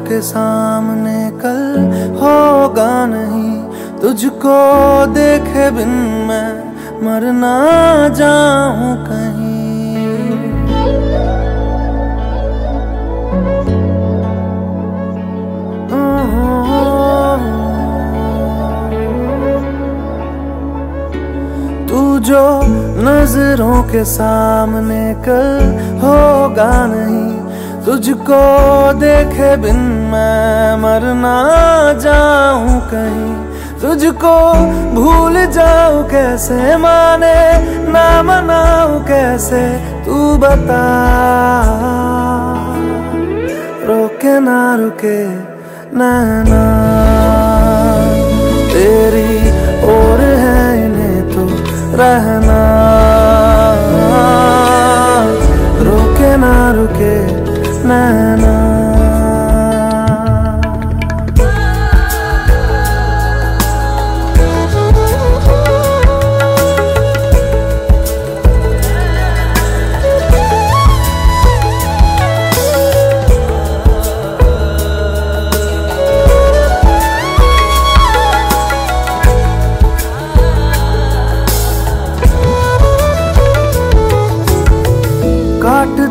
के सामने कल होगा नहीं, तुझको देखे बिन मैं मर ना जाऊँ कहीं। तू जो नज़रों के सामने कल होगा नहीं तुझको देखे बिन मैं मर ना जाऊँ कहीं। तुझको भूल जाऊँ कैसे, माने ना मनाऊं कैसे, तू बता। रोके ना, रुके, नैना। तेरी और है इन्हें तो रहना।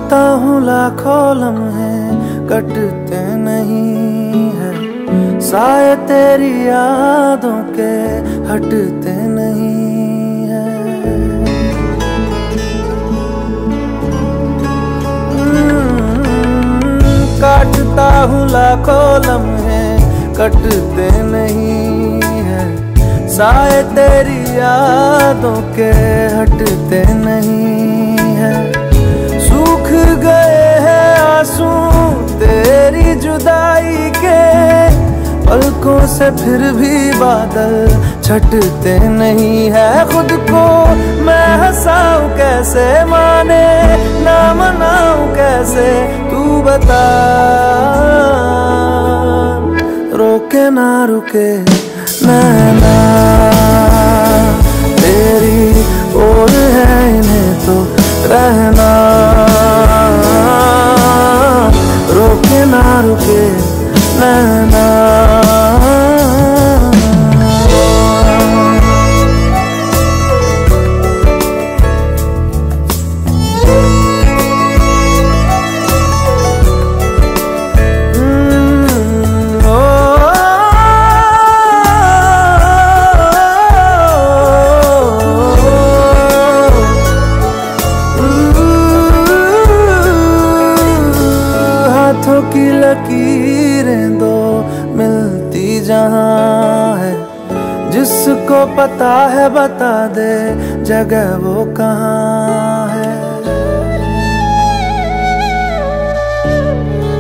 काटता हूँ लाखों लम्हे कटते नहीं है। साय तेरी यादों के हटते नहीं है। हम्म, काटता हूँ लाखों लम्हे कटते नहीं है। साए तेरी यादों के हटते नहीं आँसू तेरी जुदाई के पलकों से फिर भी बादल छटते नहीं है खुद को। मैं हंसाऊं कैसे, माने ना मनाऊं कैसे, तू बता। रोके ना, रुके, नैना। तेरी और है इन्हें तो रहना। ना रुके नैना की लकीरें दो मिलती जहाँ है। जिसको पता है बता दे जगह वो कहाँ है।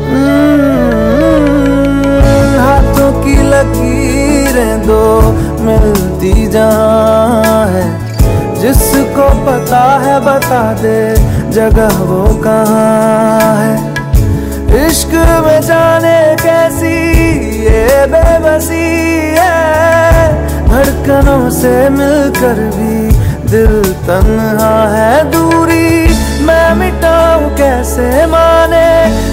हम्म, हाथों की लकीरें दो मिलती जहाँ है। जिसको पता है बता दे जगह वो कहाँ है। इश्क में जाने कैसी ये बेबसी है? धड़कनों से मिलकर भी दिल तन्हा है दूरी। मैं मिटाऊं कैसे माने?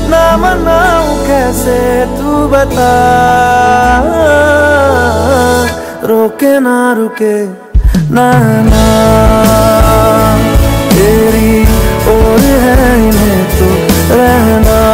ना मनाऊं कैसे तू बता? रोके ना रुके, ना ना। तेरी और है इन्हें तो रहना।